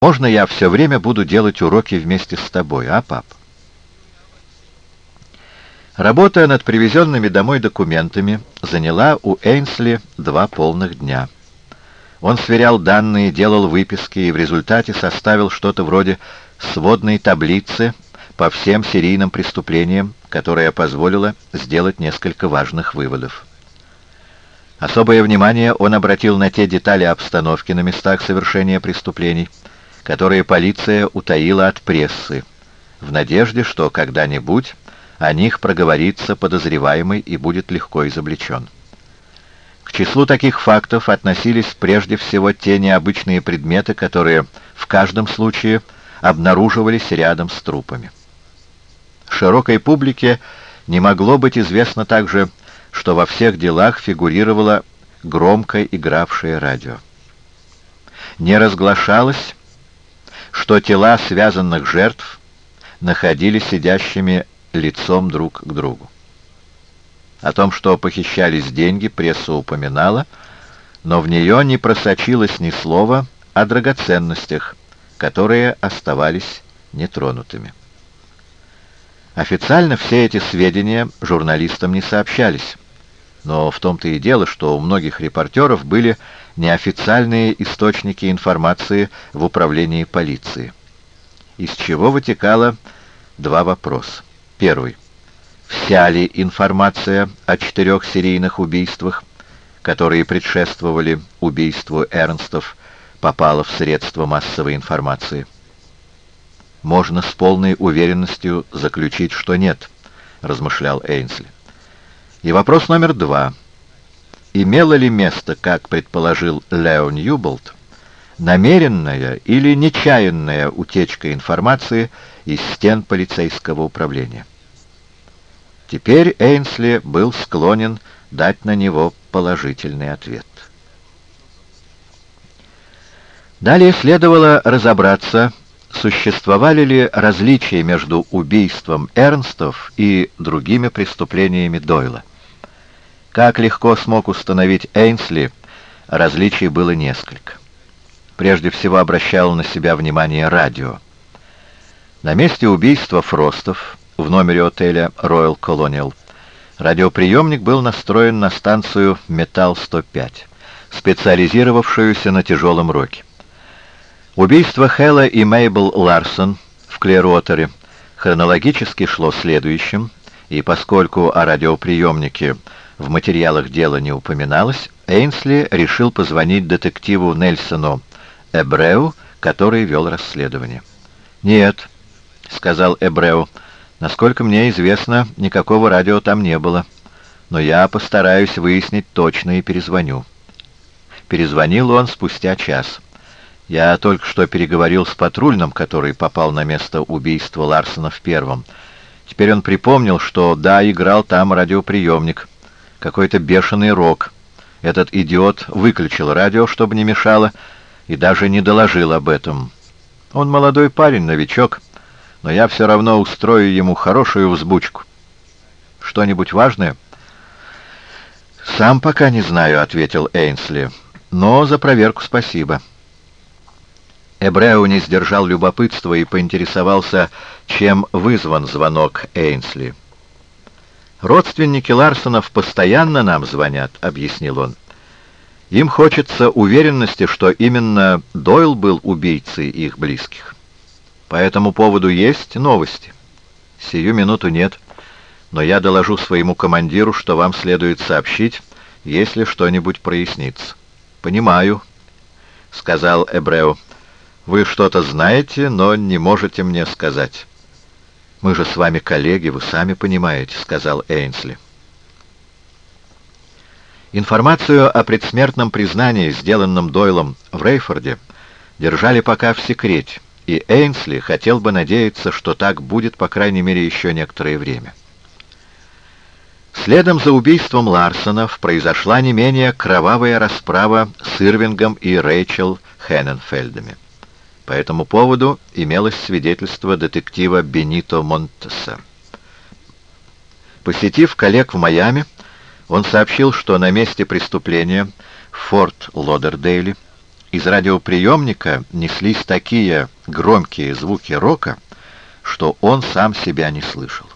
Можно я все время буду делать уроки вместе с тобой, а, пап? Работа над привезенными домой документами заняла у Эйнсли два полных дня. Он сверял данные, делал выписки и в результате составил что-то вроде сводной таблицы по всем серийным преступлениям, которая позволила сделать несколько важных выводов. Особое внимание он обратил на те детали обстановки на местах совершения преступлений, которые полиция утаила от прессы, в надежде, что когда-нибудь о них проговорится подозреваемый и будет легко изобличен. К числу таких фактов относились прежде всего те необычные предметы, которые в каждом случае обнаруживались рядом с трупами. Широкой публике не могло быть известно также, что во всех делах фигурировало громко игравшее радио. Не разглашалось, что тела связанных жертв находились сидящими лицом друг к другу. О том, что похищались деньги, пресса упоминала, но в нее не просочилось ни слова о драгоценностях, которые оставались нетронутыми. Официально все эти сведения журналистам не сообщались, но в том-то и дело, что у многих репортеров были неофициальные источники информации в управлении полиции. Из чего вытекало два вопроса. Первый. Вся ли информация о четырех серийных убийствах, которые предшествовали убийству Эрнстов, попала в средства массовой информации? Можно с полной уверенностью заключить, что нет, размышлял Эйнсли. И вопрос номер два. Имело ли место, как предположил Леон Юболт, намеренная или нечаянная утечка информации из стен полицейского управления. Теперь Эйнсли был склонен дать на него положительный ответ. Далее следовало разобраться, существовали ли различия между убийством Эрнстов и другими преступлениями Дойла. Как легко смог установить Эйнсли, различий было несколько. Прежде всего обращало на себя внимание радио. На месте убийства Фростов в номере отеля Royal Colonial радиоприемник был настроен на станцию «Металл-105», специализировавшуюся на тяжелом роке. Убийство Хэлла и Мейбл Ларсон в Клеруотере хронологически шло следующим, и поскольку о радиоприемнике в материалах дела не упоминалось, Эйнсли решил позвонить детективу Нельсону Эбреу, который вел расследование. «Нет», — сказал Эбреу, — «насколько мне известно, никакого радио там не было, но я постараюсь выяснить точно и перезвоню». Перезвонил он спустя час. Я только что переговорил с патрульным, который попал на место убийства Ларсона в первом. Теперь он припомнил, что да, играл там радиоприемник. Какой-то бешеный рок. Этот идиот выключил радио, чтобы не мешало, и даже не доложил об этом. Он молодой парень, новичок, но я все равно устрою ему хорошую взбучку. Что-нибудь важное? «Сам пока не знаю», — ответил Эйнсли. «Но за проверку спасибо». Эбреу не сдержал любопытства и поинтересовался, чем вызван звонок Эйнсли. «Родственники Ларсонов постоянно нам звонят», — объяснил он. Им хочется уверенности, что именно Дойл был убийцей их близких. По этому поводу есть новости. Сию минуту нет, но я доложу своему командиру, что вам следует сообщить, если что-нибудь прояснится. «Понимаю», — сказал Эбрео. «Вы что-то знаете, но не можете мне сказать». «Мы же с вами коллеги, вы сами понимаете», — сказал Эйнсли. Информацию о предсмертном признании, сделанном Дойлом в Рейфорде, держали пока в секрете, и Эйнсли хотел бы надеяться, что так будет, по крайней мере, еще некоторое время. Следом за убийством Ларсонов произошла не менее кровавая расправа с Ирвингом и Рэйчел Хенненфельдами. По этому поводу имелось свидетельство детектива Бенито Монтеса. Посетив коллег в Майами, он сообщил, что на месте преступления в Форт Лодердейле Из радиоприемника неслись такие громкие звуки рока, что он сам себя не слышал.